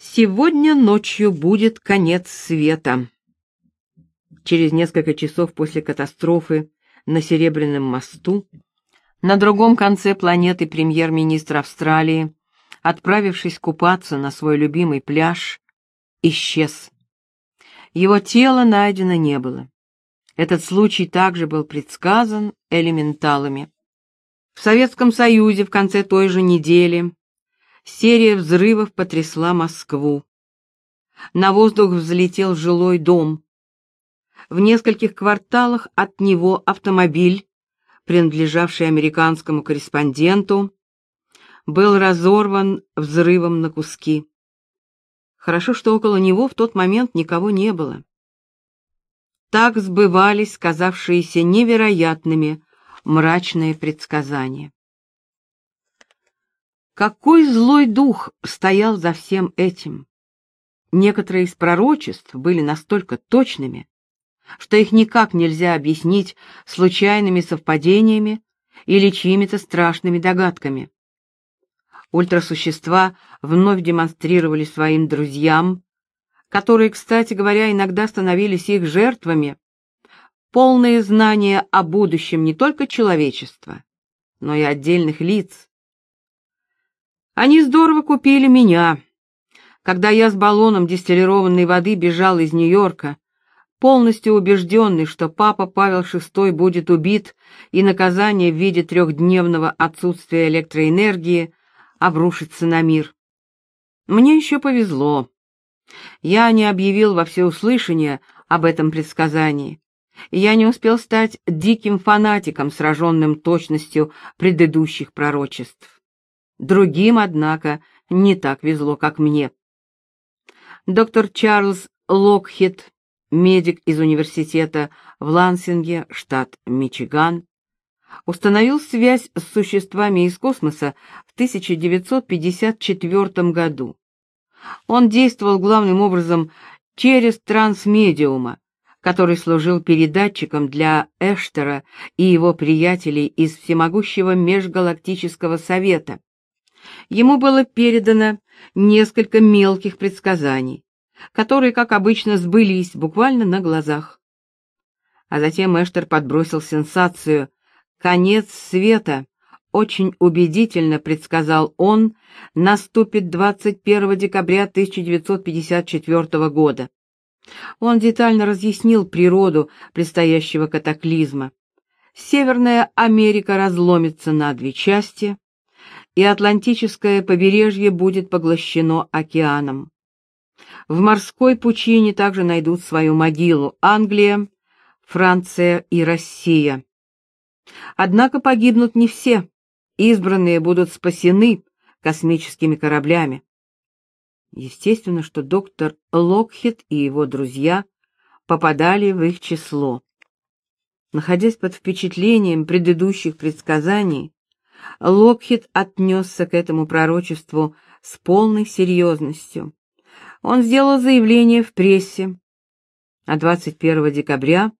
Сегодня ночью будет конец света. Через несколько часов после катастрофы на Серебряном мосту на другом конце планеты премьер-министр Австралии, отправившись купаться на свой любимый пляж, исчез. Его тело найдено не было. Этот случай также был предсказан элементалами. В Советском Союзе в конце той же недели серия взрывов потрясла Москву. На воздух взлетел жилой дом. В нескольких кварталах от него автомобиль принадлежавший американскому корреспонденту, был разорван взрывом на куски. Хорошо, что около него в тот момент никого не было. Так сбывались казавшиеся невероятными мрачные предсказания. Какой злой дух стоял за всем этим? Некоторые из пророчеств были настолько точными, что их никак нельзя объяснить случайными совпадениями или чьими-то страшными догадками. Ультрасущества вновь демонстрировали своим друзьям, которые, кстати говоря, иногда становились их жертвами, полные знания о будущем не только человечества, но и отдельных лиц. Они здорово купили меня. Когда я с баллоном дистиллированной воды бежал из Нью-Йорка, полностью убежденный, что папа Павел VI будет убит и наказание в виде трехдневного отсутствия электроэнергии обрушится на мир. Мне еще повезло. Я не объявил во всеуслышание об этом предсказании. Я не успел стать диким фанатиком, сраженным точностью предыдущих пророчеств. Другим, однако, не так везло, как мне. Доктор Чарльз Локхит медик из университета в Лансинге, штат Мичиган, установил связь с существами из космоса в 1954 году. Он действовал главным образом через трансмедиума, который служил передатчиком для Эштера и его приятелей из Всемогущего Межгалактического Совета. Ему было передано несколько мелких предсказаний, которые, как обычно, сбылись буквально на глазах. А затем Эштер подбросил сенсацию «Конец света», очень убедительно предсказал он, наступит 21 декабря 1954 года. Он детально разъяснил природу предстоящего катаклизма. Северная Америка разломится на две части, и Атлантическое побережье будет поглощено океаном. В морской пучине также найдут свою могилу Англия, Франция и Россия. Однако погибнут не все. Избранные будут спасены космическими кораблями. Естественно, что доктор Локхит и его друзья попадали в их число. Находясь под впечатлением предыдущих предсказаний, Локхит отнесся к этому пророчеству с полной серьезностью он сделал заявление в прессе. А 21 декабря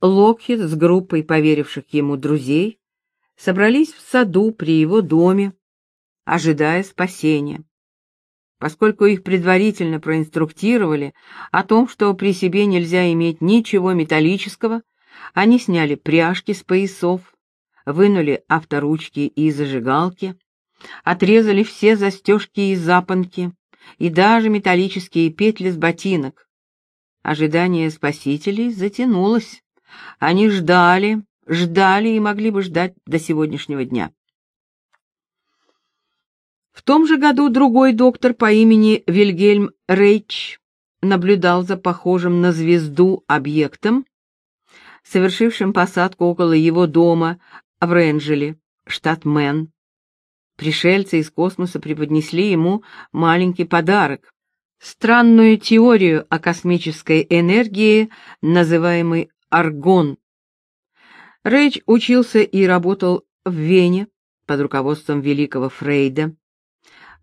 Локхит с группой поверивших ему друзей собрались в саду при его доме, ожидая спасения. Поскольку их предварительно проинструктировали о том, что при себе нельзя иметь ничего металлического, они сняли пряжки с поясов, вынули авторучки и зажигалки, отрезали все застежки и запонки, и даже металлические петли с ботинок. Ожидание спасителей затянулось. Они ждали, ждали и могли бы ждать до сегодняшнего дня. В том же году другой доктор по имени Вильгельм Рейч наблюдал за похожим на звезду объектом, совершившим посадку около его дома в Ренджеле, штат Мэн. Пришельцы из космоса преподнесли ему маленький подарок — странную теорию о космической энергии, называемой аргон. Рейч учился и работал в Вене под руководством великого Фрейда.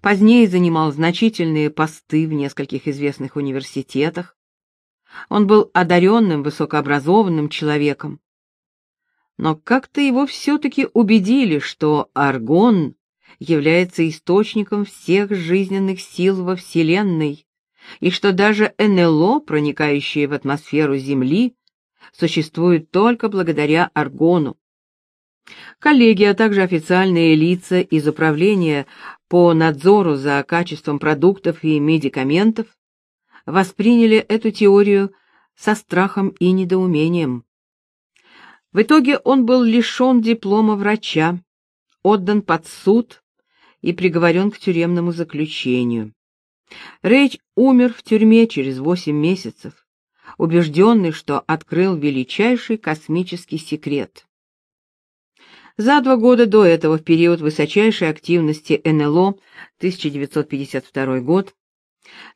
Позднее занимал значительные посты в нескольких известных университетах. Он был одаренным, высокообразованным человеком. Но как-то его все-таки убедили, что аргон является источником всех жизненных сил во Вселенной, и что даже НЛО, проникающие в атмосферу Земли, существует только благодаря аргону. Коллеги, а также официальные лица из Управления по надзору за качеством продуктов и медикаментов восприняли эту теорию со страхом и недоумением. В итоге он был лишен диплома врача, отдан под суд и приговорен к тюремному заключению. Рейч умер в тюрьме через восемь месяцев, убежденный, что открыл величайший космический секрет. За два года до этого, в период высочайшей активности НЛО, 1952 год,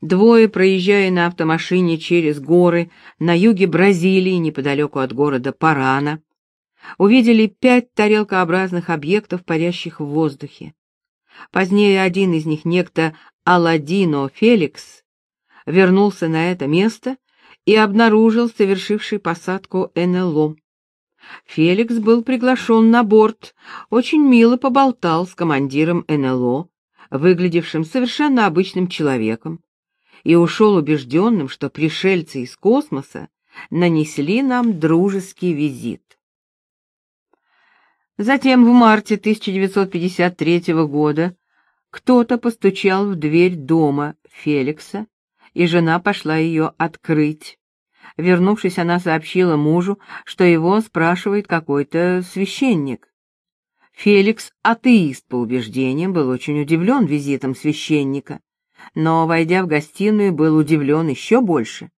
двое, проезжая на автомашине через горы на юге Бразилии, неподалеку от города Парана, увидели пять тарелкообразных объектов, парящих в воздухе. Позднее один из них, некто Аладдино Феликс, вернулся на это место и обнаружил совершивший посадку НЛО. Феликс был приглашен на борт, очень мило поболтал с командиром НЛО, выглядевшим совершенно обычным человеком, и ушел убежденным, что пришельцы из космоса нанесли нам дружеский визит. Затем в марте 1953 года кто-то постучал в дверь дома Феликса, и жена пошла ее открыть. Вернувшись, она сообщила мужу, что его спрашивает какой-то священник. Феликс, атеист по убеждениям, был очень удивлен визитом священника, но, войдя в гостиную, был удивлен еще больше.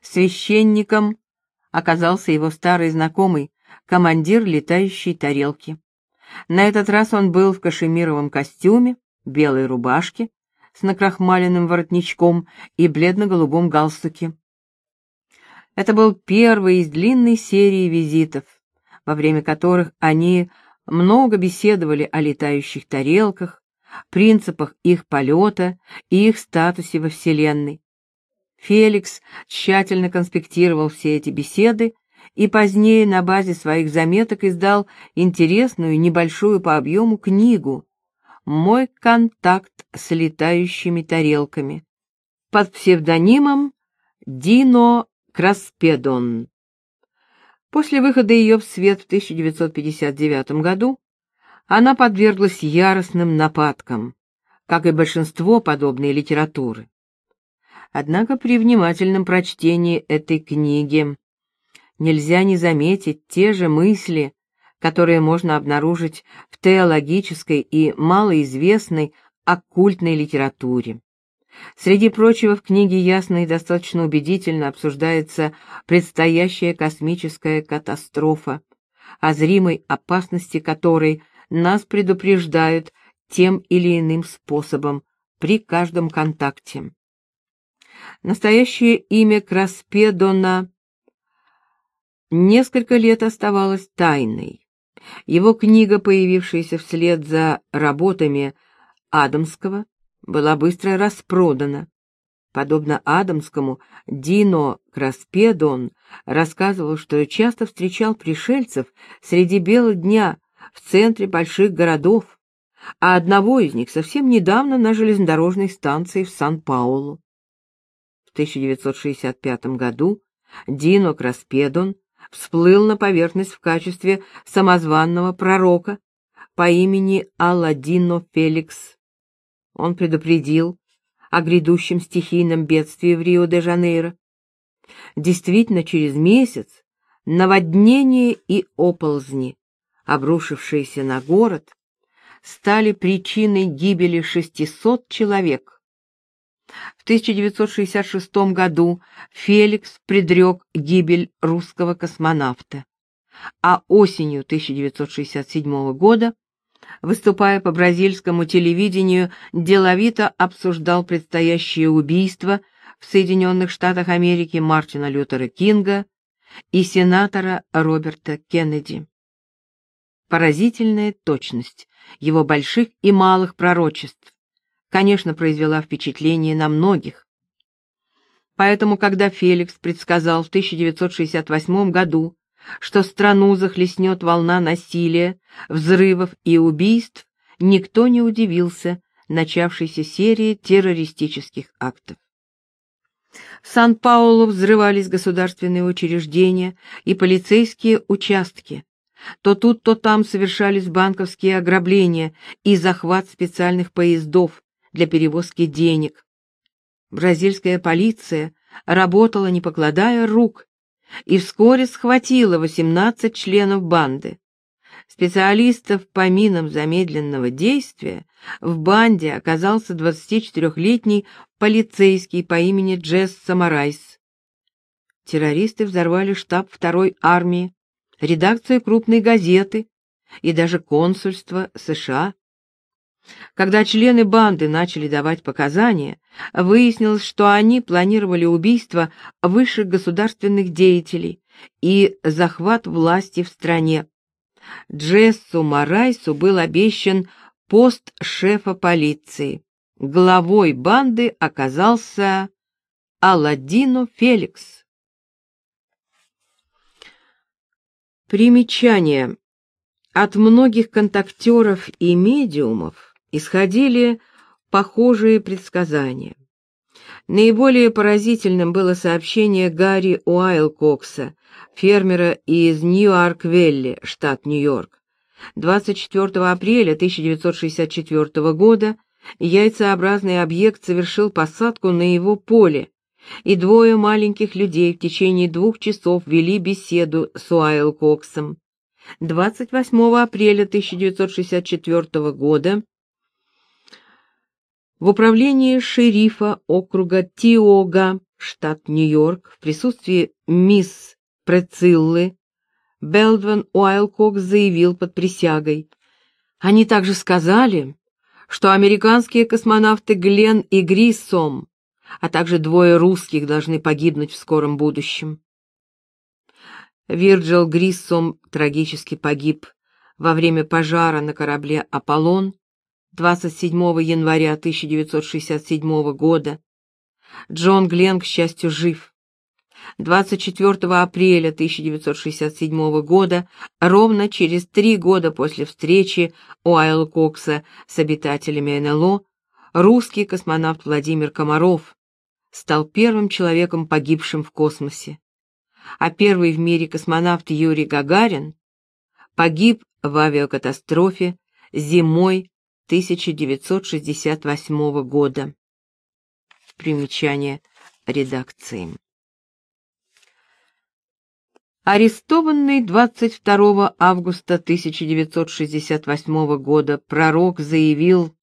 Священником оказался его старый знакомый, командир летающей тарелки. На этот раз он был в кашемировом костюме, белой рубашке с накрахмаленным воротничком и бледно-голубом галстуке. Это был первый из длинной серии визитов, во время которых они много беседовали о летающих тарелках, принципах их полета и их статусе во Вселенной. Феликс тщательно конспектировал все эти беседы и позднее на базе своих заметок издал интересную, небольшую по объему книгу «Мой контакт с летающими тарелками» под псевдонимом Дино Краспедон. После выхода ее в свет в 1959 году она подверглась яростным нападкам, как и большинство подобной литературы. Однако при внимательном прочтении этой книги нельзя не заметить те же мысли, которые можно обнаружить в теологической и малоизвестной оккультной литературе. Среди прочего в книге ясно и достаточно убедительно обсуждается предстоящая космическая катастрофа, о зримой опасности которой нас предупреждают тем или иным способом при каждом контакте. Настоящее имя Краспедона несколько лет оставалось тайной. Его книга, появившаяся вслед за работами Адамского, была быстро распродана. Подобно Адамскому, Дино Краспедон рассказывал, что часто встречал пришельцев среди бела дня в центре больших городов, а одного из них совсем недавно на железнодорожной станции в Сан-Паулу. В 1965 году Дино Краспедон всплыл на поверхность в качестве самозванного пророка по имени Аладдино Феликс. Он предупредил о грядущем стихийном бедствии в Рио-де-Жанейро. Действительно, через месяц наводнение и оползни, обрушившиеся на город, стали причиной гибели 600 человек. В 1966 году Феликс предрек гибель русского космонавта, а осенью 1967 года выступая по бразильскому телевидению, деловито обсуждал предстоящее убийство в Соединенных Штатах Америки Мартина Лютера Кинга и сенатора Роберта Кеннеди. Поразительная точность его больших и малых пророчеств, конечно, произвела впечатление на многих. Поэтому, когда Феликс предсказал в 1968 году что страну захлестнет волна насилия, взрывов и убийств, никто не удивился начавшейся серии террористических актов. В Сан-Паулу взрывались государственные учреждения и полицейские участки. То тут, то там совершались банковские ограбления и захват специальных поездов для перевозки денег. Бразильская полиция работала, не покладая рук, и вскоре схватила 18 членов банды. Специалистов по минам замедленного действия в банде оказался 24-летний полицейский по имени Джесс Самарайс. Террористы взорвали штаб второй армии, редакцию крупной газеты и даже консульство США. Когда члены банды начали давать показания, выяснилось, что они планировали убийство высших государственных деятелей и захват власти в стране. Джессу Марайсу был обещан пост шефа полиции. Главой банды оказался Аладдино Феликс. Примечание. От многих контактеров и медиумов исходили похожие предсказания. Наиболее поразительным было сообщение Гарри Уайлкокса, фермера из Нью-Арк-Велли, штат Нью-Йорк. 24 апреля 1964 года яйцеобразный объект совершил посадку на его поле, и двое маленьких людей в течение двух часов вели беседу с Уайлкоксом. 28 апреля 1964 года в управлении шерифа округа Тиога, штат Нью-Йорк, в присутствии мисс Прециллы, Белдван Уайлкокс заявил под присягой. Они также сказали, что американские космонавты Глен и Гриссом, а также двое русских должны погибнуть в скором будущем. Вирджил Гриссом трагически погиб во время пожара на корабле «Аполлон» 27 января 1967 года. Джон Гленн, к счастью, жив. 24 апреля 1967 года, ровно через три года после встречи Уайл Кокса с обитателями НЛО, русский космонавт Владимир Комаров стал первым человеком, погибшим в космосе. А первый в мире космонавт Юрий Гагарин погиб в авиакатастрофе зимой 1968 года. Примечание редакции. Арестованный 22 августа 1968 года пророк заявил,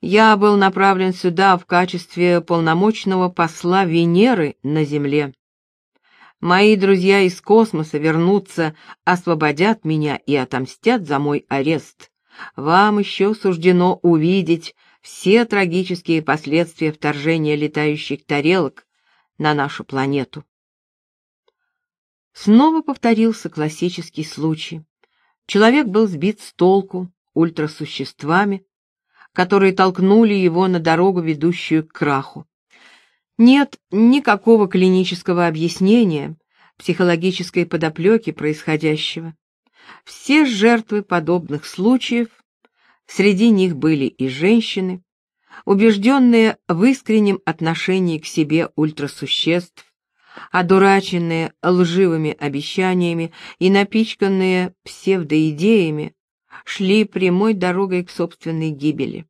«Я был направлен сюда в качестве полномочного посла Венеры на Земле. Мои друзья из космоса вернутся, освободят меня и отомстят за мой арест. Вам еще суждено увидеть все трагические последствия вторжения летающих тарелок на нашу планету. Снова повторился классический случай. Человек был сбит с толку ультрасуществами, которые толкнули его на дорогу, ведущую к краху. Нет никакого клинического объяснения психологической подоплеки происходящего. Все жертвы подобных случаев, среди них были и женщины, убежденные в искреннем отношении к себе ультрасуществ, одураченные лживыми обещаниями и напичканные псевдоидеями, шли прямой дорогой к собственной гибели.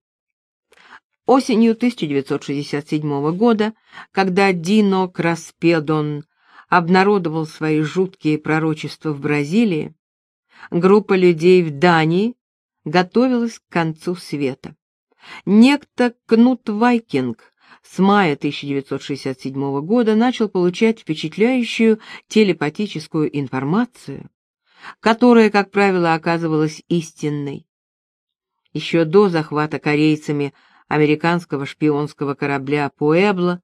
Осенью 1967 года, когда Дино Краспедон обнародовал свои жуткие пророчества в Бразилии, группа людей в Дании готовилась к концу света. Некто Кнут Вайкинг с мая 1967 года начал получать впечатляющую телепатическую информацию, которая, как правило, оказывалась истинной. Еще до захвата корейцами американского шпионского корабля «Пуэбло»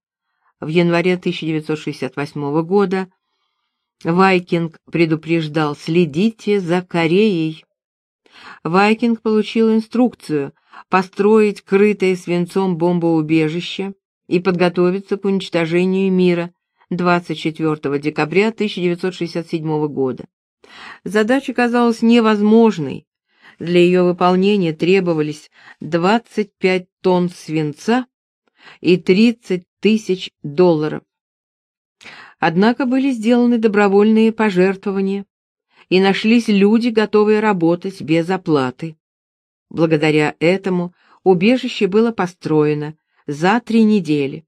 в январе 1968 года Вайкинг предупреждал «следите за Кореей». Вайкинг получил инструкцию построить крытое свинцом бомбоубежище и подготовиться к уничтожению мира 24 декабря 1967 года. Задача казалась невозможной, Для ее выполнения требовались 25 тонн свинца и 30 тысяч долларов. Однако были сделаны добровольные пожертвования, и нашлись люди, готовые работать без оплаты. Благодаря этому убежище было построено за три недели.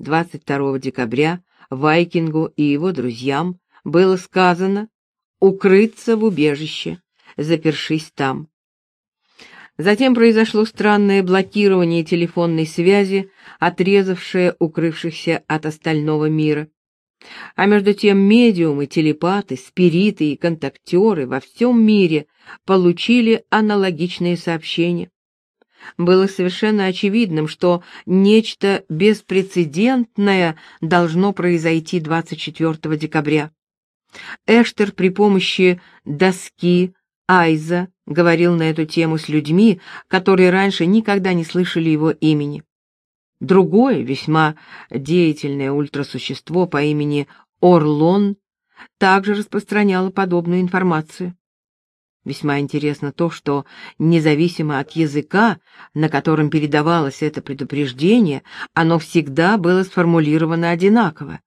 22 декабря Вайкингу и его друзьям было сказано укрыться в убежище, запершись там. Затем произошло странное блокирование телефонной связи, отрезавшее укрывшихся от остального мира. А между тем медиумы, телепаты, спириты и контактеры во всем мире получили аналогичные сообщения. Было совершенно очевидным, что нечто беспрецедентное должно произойти 24 декабря. Эштер при помощи доски Айза говорил на эту тему с людьми, которые раньше никогда не слышали его имени. Другое, весьма деятельное ультрасущество по имени Орлон также распространяло подобную информацию. Весьма интересно то, что, независимо от языка, на котором передавалось это предупреждение, оно всегда было сформулировано одинаково.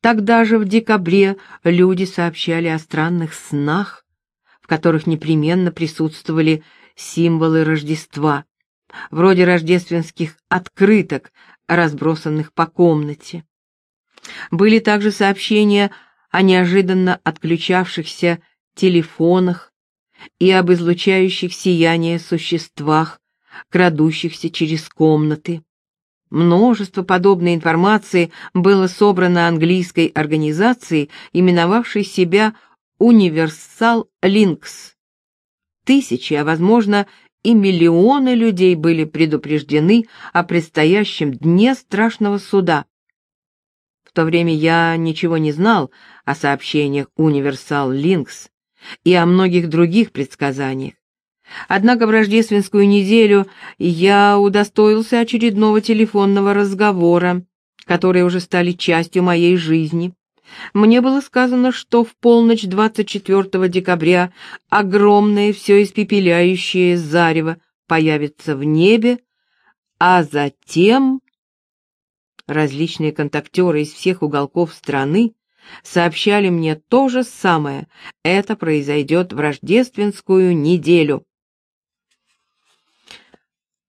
Тогда же в декабре люди сообщали о странных снах, в которых непременно присутствовали символы Рождества, вроде рождественских открыток, разбросанных по комнате. Были также сообщения о неожиданно отключавшихся телефонах и об излучающих сияние существах, крадущихся через комнаты. Множество подобной информации было собрано английской организацией, именовавшей себя Universal Links. Тысячи, а возможно и миллионы людей были предупреждены о предстоящем дне страшного суда. В то время я ничего не знал о сообщениях Universal Links и о многих других предсказаниях. Однако в рождественскую неделю я удостоился очередного телефонного разговора, которые уже стали частью моей жизни. Мне было сказано, что в полночь 24 декабря огромное все испепеляющее зарево появится в небе, а затем различные контактеры из всех уголков страны сообщали мне то же самое. Это произойдет в рождественскую неделю.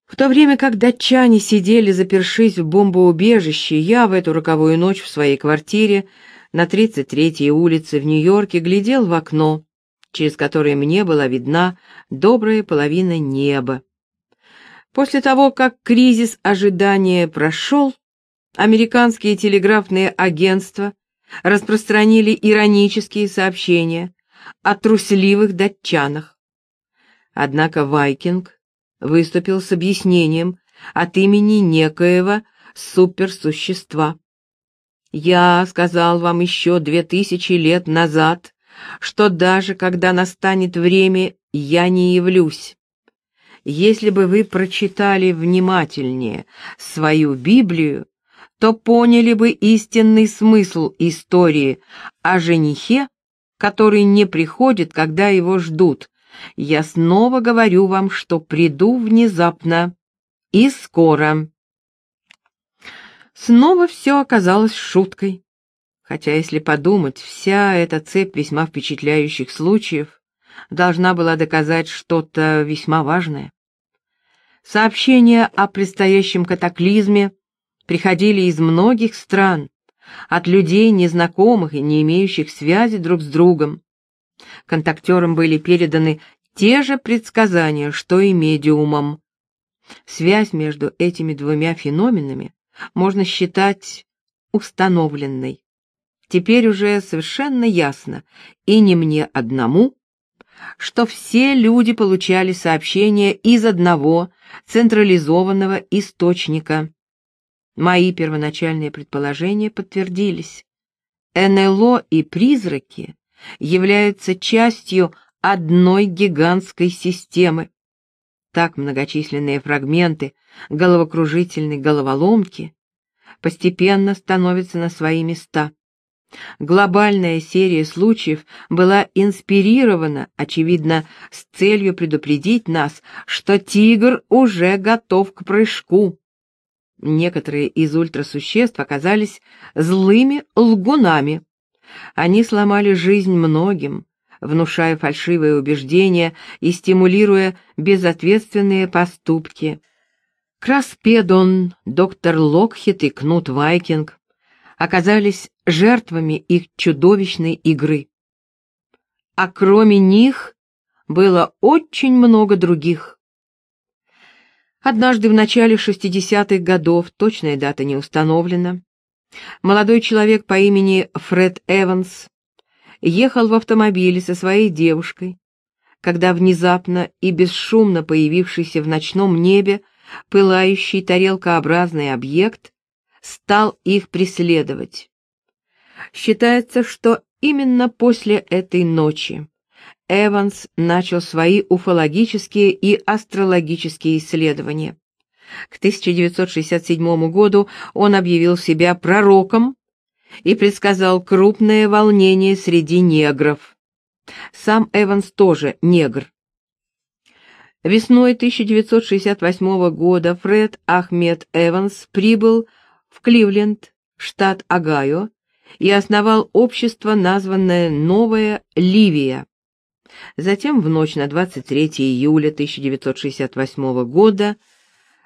В то время как датчане сидели, запершись в бомбоубежище, я в эту роковую ночь в своей квартире на 33-й улице в Нью-Йорке глядел в окно, через которое мне была видна добрая половина неба. После того, как кризис ожидания прошел, американские телеграфные агентства распространили иронические сообщения о трусливых датчанах. Однако Вайкинг выступил с объяснением от имени некоего суперсущества. Я сказал вам еще две тысячи лет назад, что даже когда настанет время, я не явлюсь. Если бы вы прочитали внимательнее свою Библию, то поняли бы истинный смысл истории о женихе, который не приходит, когда его ждут. Я снова говорю вам, что приду внезапно и скоро. Снова все оказалось шуткой. Хотя, если подумать, вся эта цепь весьма впечатляющих случаев должна была доказать что-то весьма важное. Сообщения о предстоящем катаклизме приходили из многих стран, от людей, незнакомых и не имеющих связи друг с другом. Контактерам были переданы те же предсказания, что и медиумам. Связь между этими двумя феноменами можно считать установленной. Теперь уже совершенно ясно, и не мне одному, что все люди получали сообщения из одного централизованного источника. Мои первоначальные предположения подтвердились. НЛО и призраки являются частью одной гигантской системы. Так многочисленные фрагменты головокружительной головоломки постепенно становятся на свои места. Глобальная серия случаев была инспирирована, очевидно, с целью предупредить нас, что тигр уже готов к прыжку. Некоторые из ультрасуществ оказались злыми лгунами. Они сломали жизнь многим, внушая фальшивые убеждения и стимулируя безответственные поступки. Краспедон, доктор Локхит и Кнут Вайкинг оказались жертвами их чудовищной игры. А кроме них было очень много других. Однажды в начале 60-х годов, точная дата не установлена, молодой человек по имени Фред Эванс ехал в автомобиле со своей девушкой, когда внезапно и бесшумно появившийся в ночном небе пылающий тарелкообразный объект стал их преследовать. Считается, что именно после этой ночи Эванс начал свои уфологические и астрологические исследования. К 1967 году он объявил себя пророком и предсказал крупное волнение среди негров. Сам Эванс тоже негр. Весной 1968 года Фред Ахмед Эванс прибыл в Кливленд, штат Огайо, и основал общество, названное «Новая Ливия». Затем в ночь на 23 июля 1968 года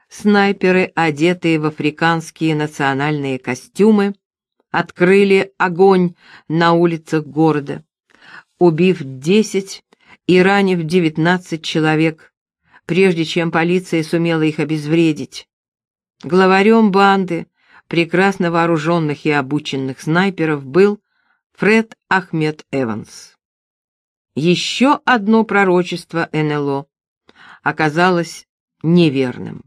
снайперы, одетые в африканские национальные костюмы, открыли огонь на улицах города, убив 10 и ранив 19 человек, прежде чем полиция сумела их обезвредить. Главарем банды, прекрасно вооруженных и обученных снайперов, был Фред Ахмед Эванс. Еще одно пророчество НЛО оказалось неверным.